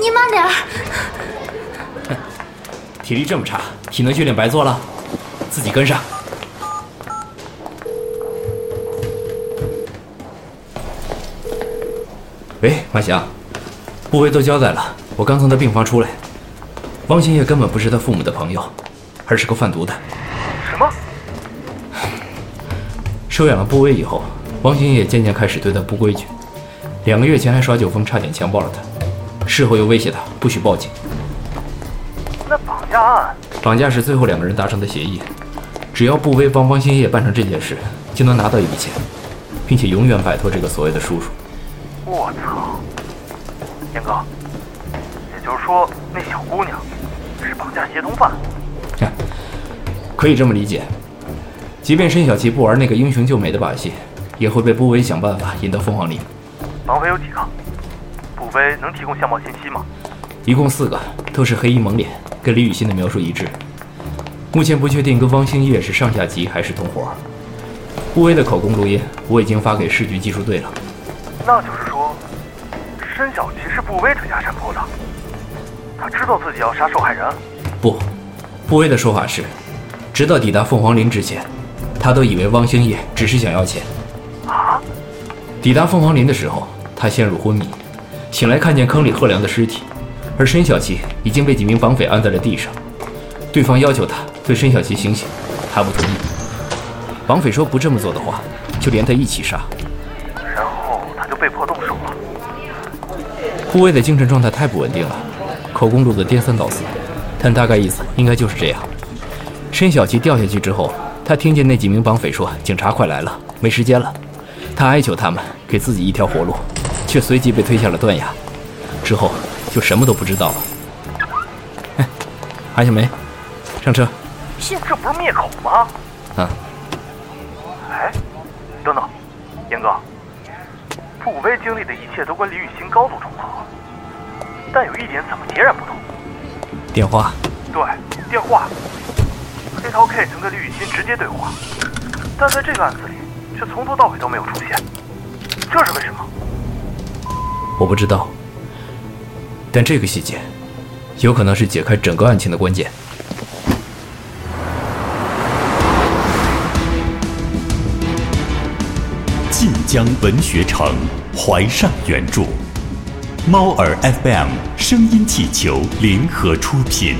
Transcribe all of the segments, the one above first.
你慢点儿。体力这么差，体能训练白做了，自己跟上。喂，马翔，部威都交代了，我刚从他病房出来。汪兴业根本不是他父母的朋友，而是个贩毒的。什么？收养了部威以后，汪兴业渐渐开始对他不规矩。两个月前还耍酒疯，差点强暴了他。事后又威胁他不许报警。那绑架案？绑架是最后两个人达成的协议，只要不威帮帮兴业办成这件事，就能拿到一笔钱，并且永远摆脱这个所谓的叔叔。我操！严哥，也就是说那小姑娘是绑架协同犯？可以这么理解。即便申小琪不玩那个英雄救美的把戏，也会被部威想办法引到凤凰林。绑匪有几个？部威能提供相貌信息吗？一共四个，都是黑衣蒙脸，跟李雨欣的描述一致。目前不确定跟汪兴业是上下级还是同伙。部威的口供录音我已经发给市局技术队了。那就是说，申小琪是布威推下山坡的，他知道自己要杀受害人。不，布威的说法是，直到抵达凤凰林之前，他都以为汪兴业只是想要钱。啊？抵达凤凰林的时候，他陷入昏迷，醒来看见坑里贺良的尸体，而申小琪已经被几名绑匪按在了地上。对方要求他对申小琪行刑，他不同意。绑匪说不这么做的话，就连他一起杀。然后他就被迫动手了。顾威的精神状态太不稳定了，口供录得颠三倒四，但大概意思应该就是这样。申小琪掉下去之后，他听见那几名绑匪说：“警察快来了，没时间了。”他哀求他们给自己一条活路，却随即被推下了断崖。之后就什么都不知道了。哎，韩小梅，上车。是，这不是灭口吗？嗯。哎，等等，严哥，顾威经历的一切都跟李雨欣高度重合，但有一点怎么截然不同？电话。对，电话。黑桃 K 曾跟李雨欣直接对话，但在这个案子里却从头到尾都没有出现，这是为什么？我不知道，但这个细节有可能是解开整个案情的关键。晋江文学城怀善原著，猫耳 FM 声音气球联合出品，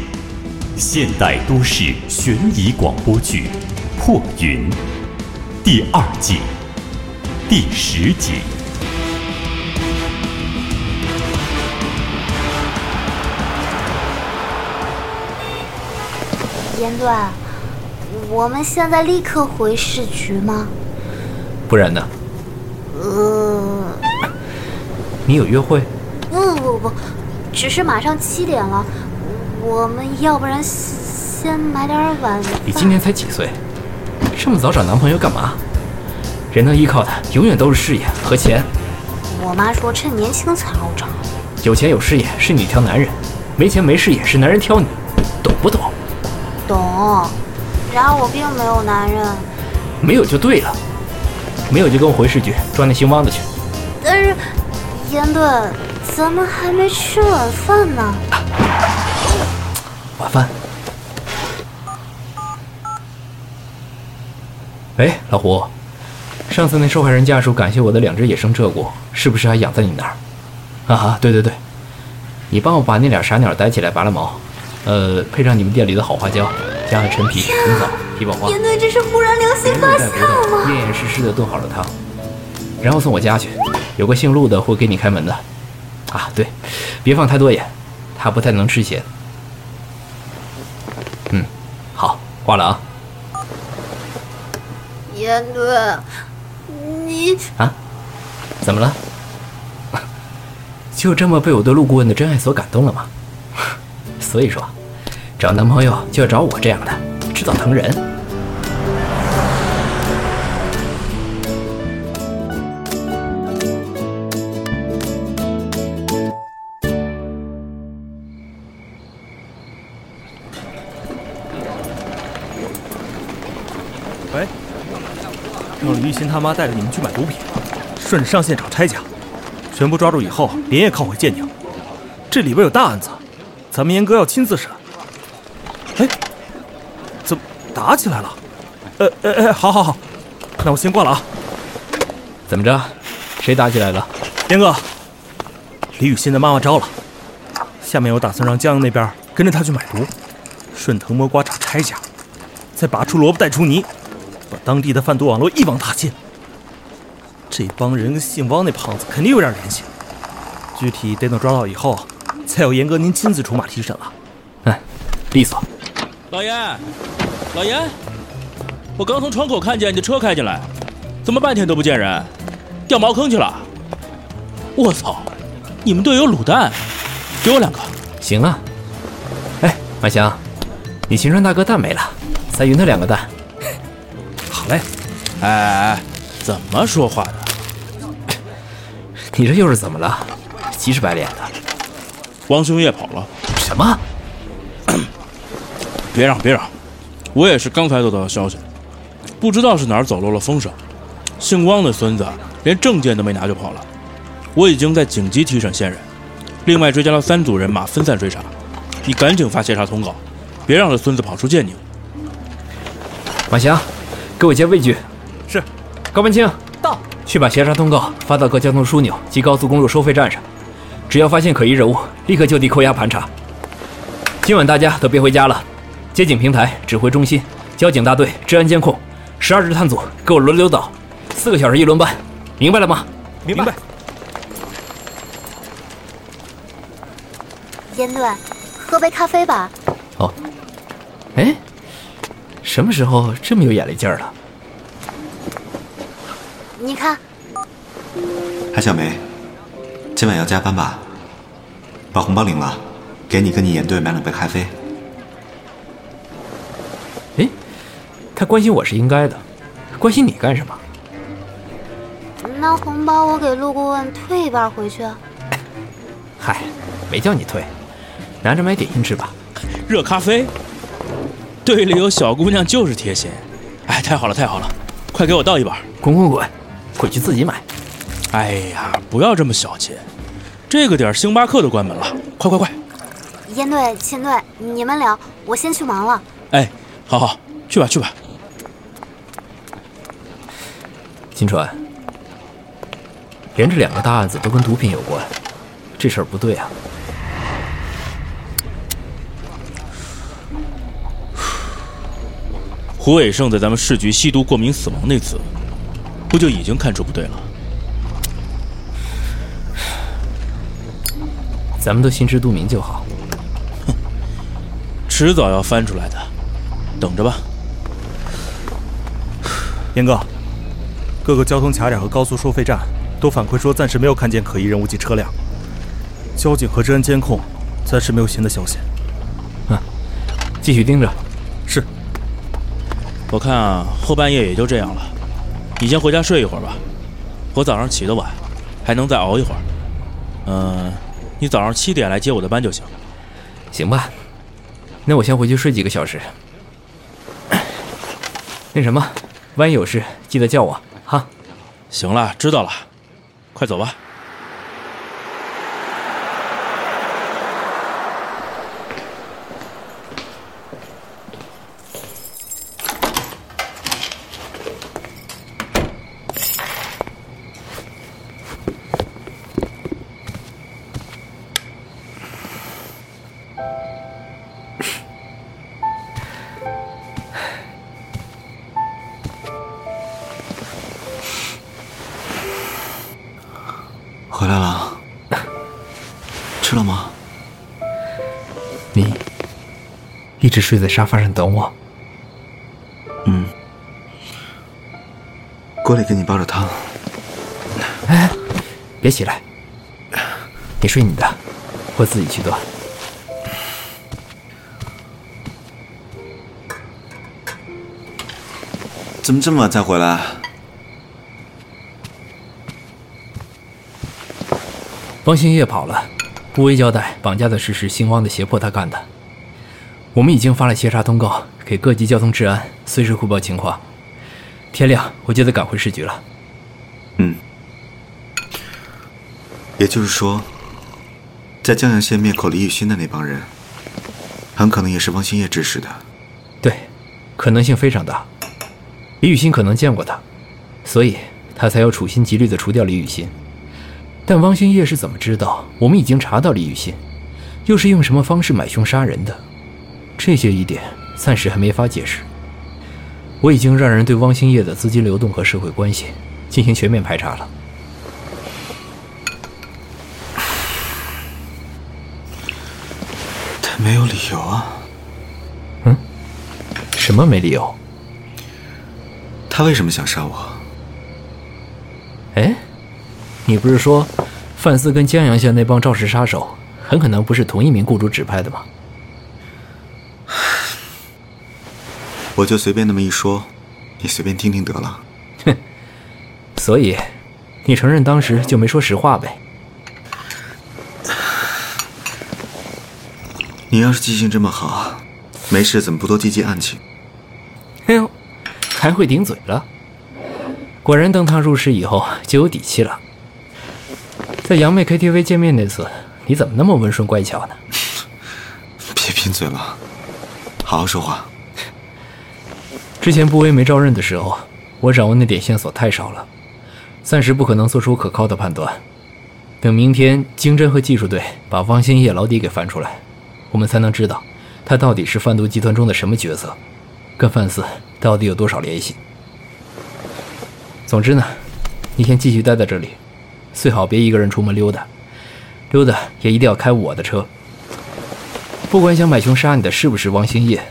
现代都市悬疑广播剧《破云》第二季第十集。严队，我们现在立刻回市局吗？不然呢？呃，你有约会？不不不，只是马上七点了，我们要不然先买点晚饭。你今年才几岁？这么早找男朋友干嘛？人能依靠的永远都是事业和钱。我妈说趁年轻才好找。有钱有事业是你挑男人，没钱没事业是男人挑你，懂不懂？懂。然而我并没有男人。没有就对了。没有就跟我回市局抓那姓汪的去。但是，严队，咱们还没吃晚饭呢。晚饭。哎，老胡，上次那受害人家属感谢我的两只野生鹧鸪，是不是还养在你那儿？啊哈，对对对，你帮我把那俩傻鸟逮起来，拔了毛，呃，配上你们店里的好花椒，加上陈皮、红枣。枇杷花，严队这是忽然良心发现吗？严严实实的炖好了汤，然后送我家去，有个姓陆的会给你开门的。啊，对，别放太多盐，他不太能吃咸。嗯，好，挂了啊。严队，你啊，怎么了？就这么被我对陆顾问的真爱所感动了吗？所以说，找男朋友就要找我这样的，知道疼人。喂，让李玉新他妈带着你们去买毒品，顺着上线找拆家，全部抓住以后连夜铐回建宁。这里边有大案子，咱们严哥要亲自审。哎，怎么打起来了？呃呃呃，好好好，那我先挂了啊。怎么着？谁打起来了？严哥，李雨欣的妈妈招了。下面我打算让江阳那边跟着他去买毒，顺藤摸瓜找差价，再拔出萝卜带出泥，把当地的贩毒网络一网打尽。这帮人跟姓汪那胖子肯定有点联系，具体得等抓到以后，才有严哥您亲自出马提审了。嗯，利索。老爷，老爷，我刚从窗口看见你的车开进来，怎么半天都不见人？掉茅坑去了？我操！你们队有卤蛋，给我两个。行啊。哎，马翔，你秦川大哥蛋没了，再匀他两个蛋。好嘞。哎哎哎，怎么说话的？你这又是怎么了？急赤白脸的。汪兄夜跑了。什么？别嚷别嚷，我也是刚才得到的消息，不知道是哪儿走漏了风声，姓汪的孙子连证件都没拿就跑了。我已经在紧急提审线人，另外追加了三组人马分散追查，你赶紧发协查通告，别让这孙子跑出建宁。马翔，给我接魏局。是。高文清到。去把协查通告发到各交通枢纽及高速公路收费站上，只要发现可疑人物，立刻就地扣押盘查。今晚大家都别回家了，接警平台、指挥中心、交警大队、治安监控，十二支探组给我轮流倒，四个小时一轮班，明白了吗？明白。严队，喝杯咖啡吧。哦。哎，什么时候这么有眼力劲儿了？你看，韩小梅，今晚要加班吧？把红包领了，给你跟你严队买两杯咖啡。哎，他关心我是应该的，关心你干什么？那红包我给陆顾问退一半回去。嗨，没叫你退，拿着买点心吃吧。热咖啡，队里有小姑娘就是贴心。哎，太好了太好了，快给我倒一碗。滚滚滚！回去自己买。哎呀，不要这么小气，这个点星巴克都关门了，快快快！严队、秦队，你们聊，我先去忙了。哎，好好，去吧去吧。金川，连着两个大案子都跟毒品有关，这事儿不对啊！胡伟胜在咱们市局吸毒过敏死亡那次。不就已经看出不对了？咱们都心知肚明就好。哼，迟早要翻出来的，等着吧。严哥，各个交通卡点和高速收费站都反馈说，暂时没有看见可疑人物及车辆。交警和治安监控暂时没有新的消息。嗯，继续盯着。是。我看啊，后半夜也就这样了。你先回家睡一会儿吧，我早上起得晚，还能再熬一会儿。嗯，你早上七点来接我的班就行。行吧，那我先回去睡几个小时。那什么，万一有事记得叫我哈。行了，知道了，快走吧。一直睡在沙发上等我。嗯，锅里给你煲着汤。哎，别起来，你睡你的，我自己去端。怎么这么晚才回来？汪兴业跑了，不未交代绑架的事是姓汪的胁迫他干的。我们已经发了协查通告给各级交通治安，随时汇报情况。天亮我就得赶回市局了。嗯，也就是说，在在江阳县灭口李雨欣的那帮人，很可能也是汪兴业指使的。对，可能性非常大。李雨欣可能见过他，所以他才要处心积虑的除掉李雨欣。但汪兴业是怎么知道我们已经查到李雨欣，又是用什么方式买凶杀人的？这些疑点暂时还没法解释。我已经让人对汪兴业的资金流动和社会关系进行全面排查了。他没有理由啊。嗯？什么没理由？他为什么想杀我？哎，你不是说范思跟江阳县那帮肇事杀手很可能不是同一名雇主指派的吗？我就随便那么一说，你随便听听得了。哼，所以你承认当时就没说实话呗？你要是记性这么好，没事怎么不多记记案情？哎呦，还会顶嘴了！果然登堂入室以后就有底气了。在杨妹 KTV 见面那次，你怎么那么温顺乖巧呢？别贫嘴了，好好说话。之前布威没招认的时候，我掌握那点线索太少了，暂时不可能做出可靠的判断。等明天经侦和技术队把汪兴业老底给翻出来，我们才能知道他到底是贩毒集团中的什么角色，跟范四到底有多少联系。总之呢，你先继续待在这里，最好别一个人出门溜达，溜达也一定要开我的车。不管想买凶杀你的是不是汪兴业。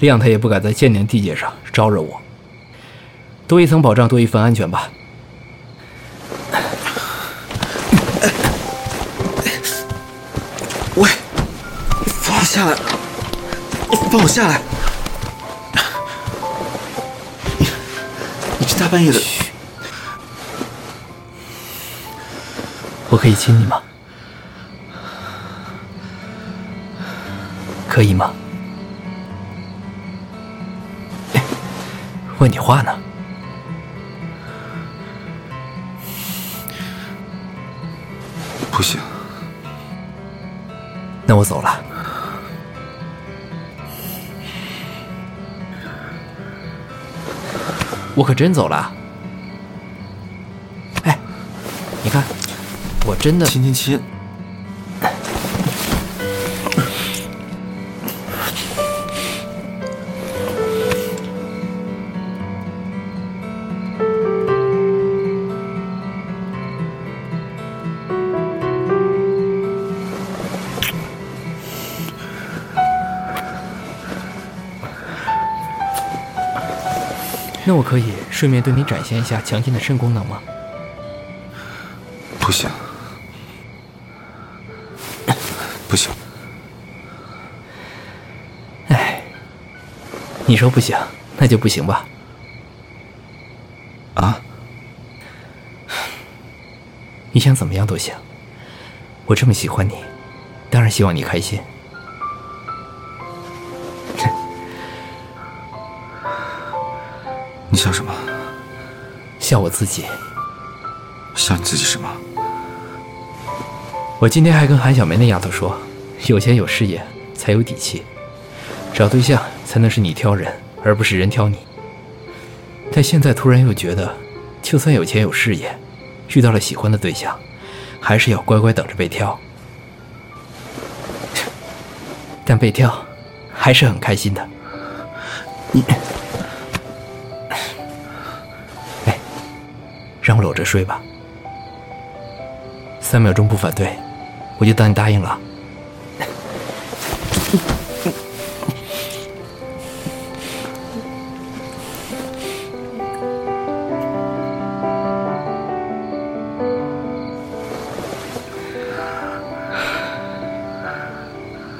谅他也不敢在鉴定地界上招惹我，多一层保障，多一份安全吧。喂，放我下来！放我下来！你，你这大半夜的，我可以亲你吗？可以吗？问你话呢？不行，那我走了。我可真走了。哎，你看，我真的亲亲亲。那我可以顺便对你展现一下强劲的肾功能吗？不行，不行。哎，你说不行，那就不行吧。啊？你想怎么样都行。我这么喜欢你，当然希望你开心。你笑什么？笑我自己。笑你自己什么？我今天还跟韩小梅那丫头说，有钱有事业才有底气，找对象才能是你挑人，而不是人挑你。但现在突然又觉得，就算有钱有事业，遇到了喜欢的对象，还是要乖乖等着被挑。但被挑，还是很开心的。你。让我搂着睡吧，三秒钟不反对，我就当你答应了。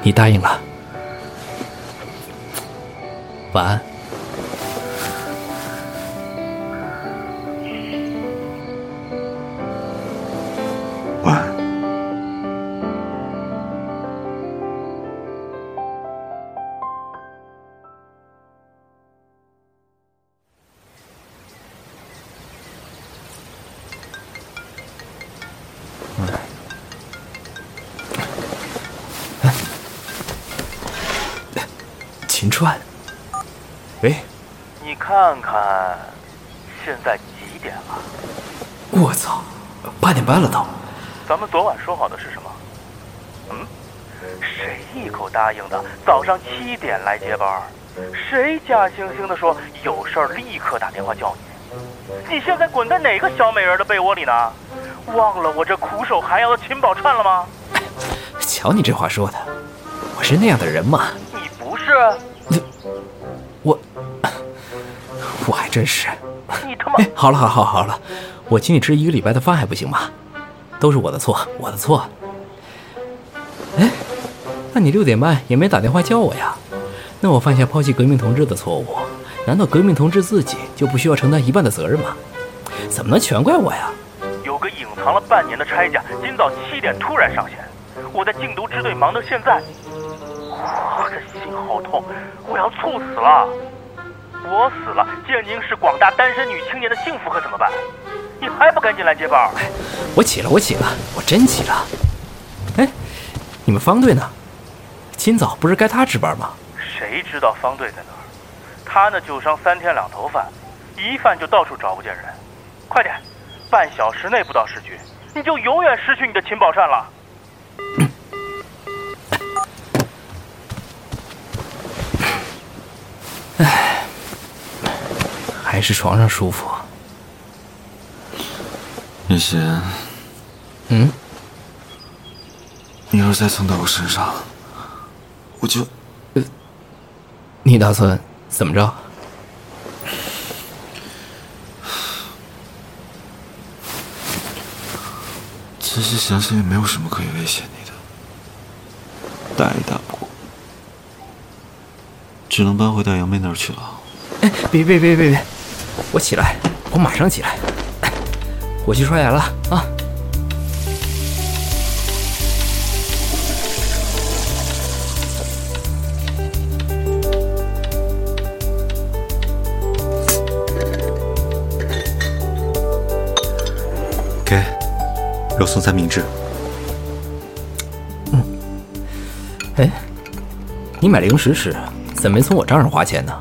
你答应了，秦川。喂，你看看，现在几点了？我操，八点半了都。咱们昨晚说好的是什么？嗯？谁一口答应的早上七点来接班？谁假惺惺的说有事儿立刻打电话叫你？你现在滚在哪个小美人的被窝里呢？忘了我这苦守寒窑的秦宝串了吗？瞧你这话说的，我是那样的人吗？是？我，我还真是。你他妈！哎，好了好了好了好了，我请你吃一个礼拜的饭还不行吗？都是我的错，我的错。哎，那你六点半也没打电话叫我呀？那我犯下抛弃革命同志的错误，难道革命同志自己就不需要承担一半的责任吗？怎么能全怪我呀？有个隐藏了半年的差价，今早七点突然上线，我在禁毒支队忙到现在，我的心好痛，我要猝死了。我死了，建宁市广大单身女青年的幸福可怎么办？你还不赶紧来接班？我起了，我起了，我真起了。哎，你们方队呢？今早不是该他值班吗？谁知道方队在哪儿？他那旧伤三天两头犯，一犯就到处找不见人。快点，半小时内不到市局，你就永远失去你的秦宝善了。唉，还是床上舒服。叶贤，嗯，你要是再蹭到我身上，我就……你打算怎么着？其实想想也没有什么可以威胁你的，打一只能搬回大杨妹那儿去了。哎，别别别别别！我起来，我马上起来。我去刷牙了啊！给，肉松三明治。嗯哎，你买零食吃，怎么没从我账上花钱呢？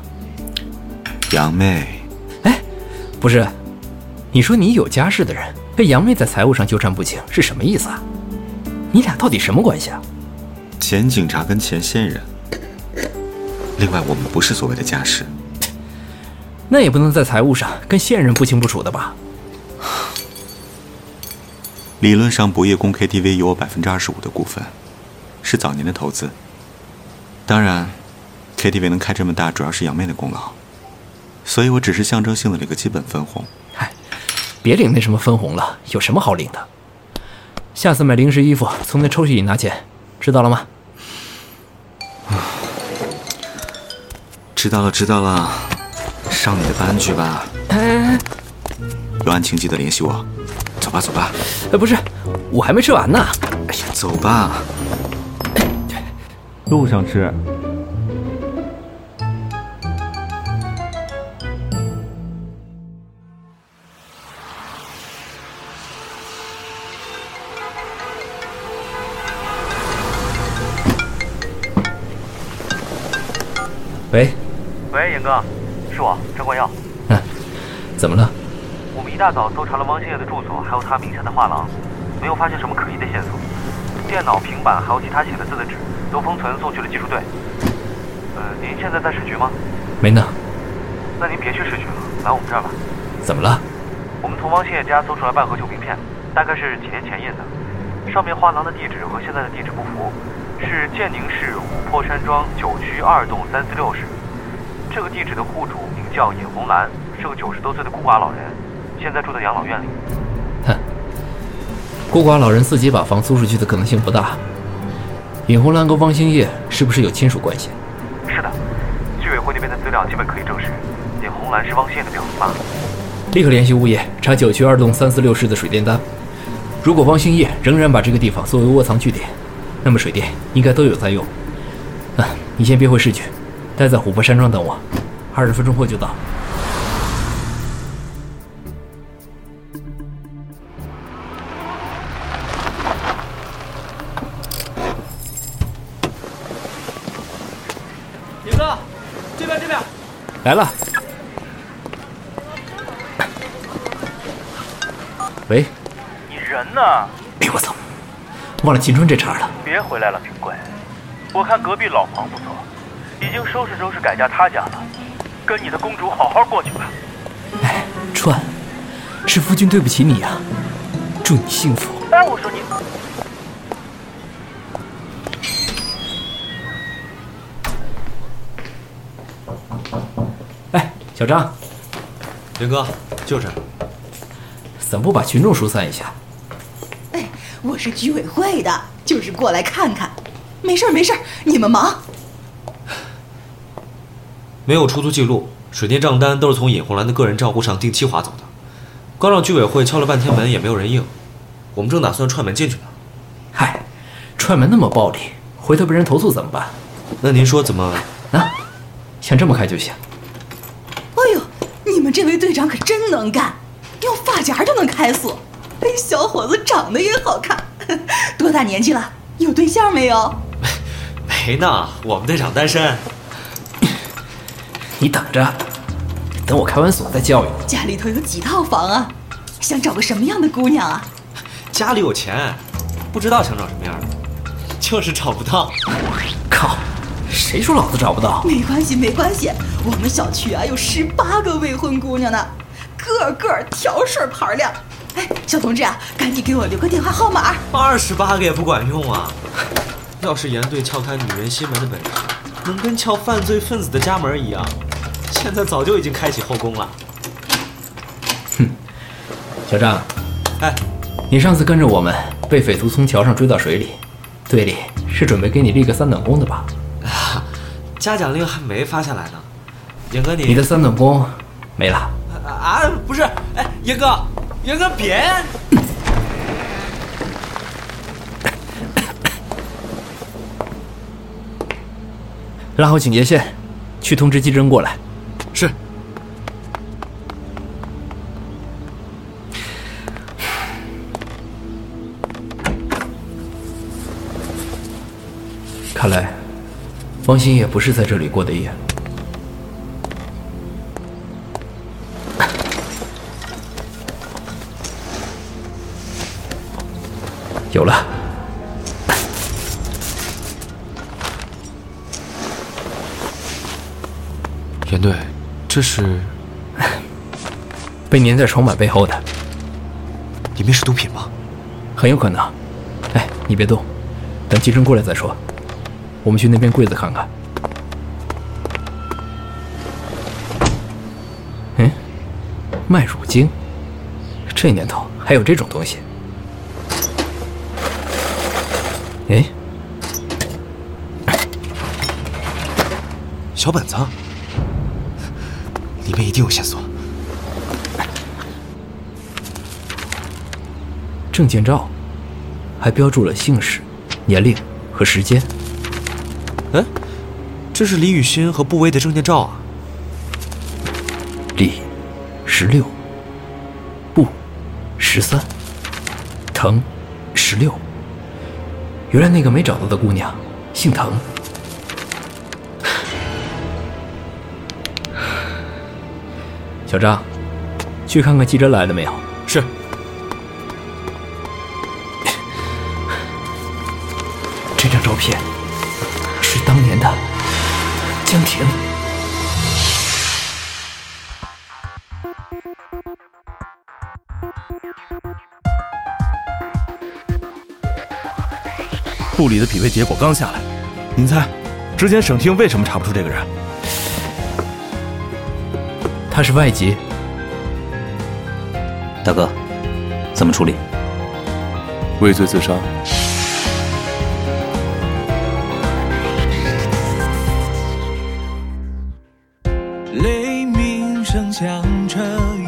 杨妹，哎，不是，你说你有家室的人被杨妹在财务上纠缠不清，是什么意思啊？你俩到底什么关系啊？前警察跟前线人。另外，我们不是所谓的家室，那也不能在财务上跟现任不清不楚的吧？理论上，博业宫 KTV 有我百分之二十五的股份，是早年的投资。当然，KTV 能开这么大，主要是杨妹的功劳，所以我只是象征性的领个基本分红。嗨，别领那什么分红了，有什么好领的？下次买零食、衣服，从那抽屉里拿钱，知道了吗？知道了，知道了，上你的班去吧。哎，有案情记得联系我。走吧，走吧。哎，不是，我还没吃完呢。哎呀，走吧。路上吃。喂，喂，严哥，是我张冠耀。嗯，怎么了？我们一大早搜查了汪兴业的住所，还有他名下的画廊，没有发现什么可疑的线索。电脑、平板还有其他写的字的纸都封存送去了技术队。呃，您现在在市局吗？没呢。那您别去市局了，来我们这儿吧。怎么了？我们从汪兴业家搜出来半盒旧名片，大概是几年前印的，上面画廊的地址和现在的地址不符，是建宁市琥珀山庄九区二栋三四六室。这个地址的户主名叫尹红兰，是个九十多岁的孤寡老人，现在住在养老院里。哼，孤寡老人自己把房租出去的可能性不大。尹红兰跟汪兴业是不是有亲属关系？是的，居委会那边的资料基本可以证实，尹红兰是汪兴业的表姨妈。立刻联系物业查九区二栋三四六室的水电单。如果汪兴业仍然把这个地方作为窝藏据点，那么水电应该都有在用。啊，你先别回市局，待在琥珀山庄等我，二十分钟后就到。严哥，这边这边，来了。喂，你人呢？哎我操，忘了秦川这茬了。别回来了，平贵。我看隔壁老黄不错，已经收拾收拾改嫁他家了。跟你的公主好好过去吧。哎，川，是夫君对不起你啊，祝你幸福。哎，我说你。哎，小张，林哥，就是。怎么不把群众疏散一下？哎，我是居委会的，就是过来看看。没事儿没事儿，你们忙。没有出租记录，水电账单都是从尹红兰的个人账户上定期划走的。刚让居委会敲了半天门也没有人应，我们正打算踹门进去呢。嗨，踹门那么暴力，回头被人投诉怎么办？那您说怎么？啊，想这么开就行。哎呦，你们这位队长可真能干！用发夹就能开锁，哎，小伙子长得也好看，多大年纪了？有对象没有？没呢，我们队长单身。你等着，等我开完锁再教育你。家里头有几套房啊？想找个什么样的姑娘啊？家里有钱，不知道想找什么样的，就是找不到。靠，谁说老子找不到？没关系，没关系，我们小区啊有十八个未婚姑娘呢。个个条顺盘亮，哎，小同志啊，赶紧给我留个电话号码。二十八个也不管用啊！要是严队撬开女人心门的本事，能跟撬犯罪分子的家门一样，现在早就已经开启后宫了。哼，小张，哎，你上次跟着我们被匪徒从桥上追到水里，队里是准备给你立个三等功的吧？啊，嘉奖令还没发下来呢。严哥，你你的三等功没了。啊，不是，哎，严哥，严哥别！拉好警戒线，去通知季真过来。是。看来，王鑫也不是在这里过的夜。有了，严队，这是被粘在床板背后的，里面是毒品吗？很有可能。哎，你别动，等机侦过来再说。我们去那边柜子看看。嗯，麦乳精，这年头还有这种东西。哎，小本子，里面一定有线索。证件照，还标注了姓氏、年龄和时间。哎，这是李雨欣和布威的证件照啊。李，十六，布，十三，藤，十六。原来那个没找到的姑娘，姓滕。小张，去看看季真来了没有？是。这张照片是当年的江婷。部里的匹配结果刚下来，您猜，之前省厅为什么查不出这个人？他是外籍。大哥，怎么处理？畏罪自杀。雷鸣声响彻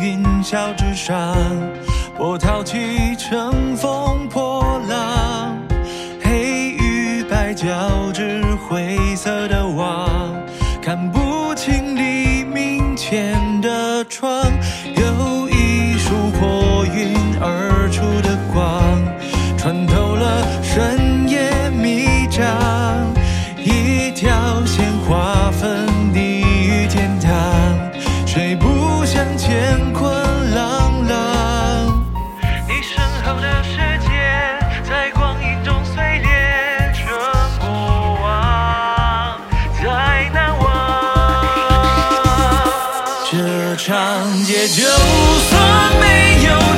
云霄之上，波涛起，乘风破浪。黑与白交织灰色的长街就算没有